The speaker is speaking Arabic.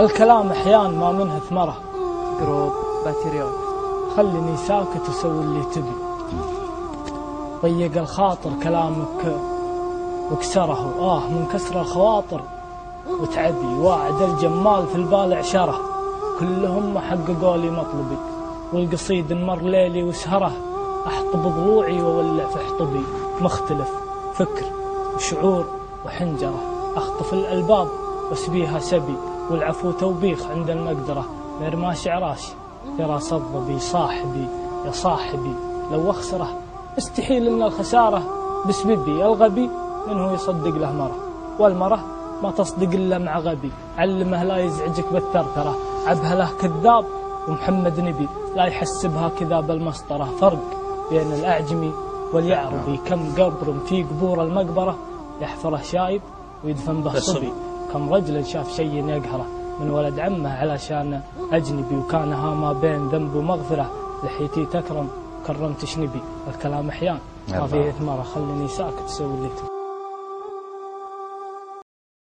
الكلام أحيان ما منه ثمرة. جروب باتريون خلني ساكت وسوي اللي تبي. ضيق الخاطر كلامك وكسره آه من كسر الخواطر وتعبي. واعد الجمال في البال عشره. كلهم حققوا لي مطلبي. والقصيد مر ليلي وسهره. أحطب ضلوعي وولع في حطبي. مختلف فكر وشعور وحنجرة. أخطف الألباب واسبيها سبي والعفو توبيخ عند المقدرة. غير ما شعراش. يرى صببي صاحبي يا صاحبي. لو أخسره استحيل إن الخسارة بسببي الغبي منه يصدق له مرة. والمرة ما تصدق إلا مع غبي. علمه لا يزعجك بالثرثرة. عبها له كذاب ومحمد نبي. لا يحسبها كذا بالمسطرة فرق بين الأعجمي واليعربي. كم قبر في قبور المقبرة يحفره شايب ويدفن به صبي. كم رجل شاف شيء يقهره من ولد عمه علشان أجنبي وكان ها ما بين ذنب ومغفرة. لحيتي تكرم كرمت شنبي الكلام أحيان. ما فيه ثمرة خلني ساكت سوي اللي تبي.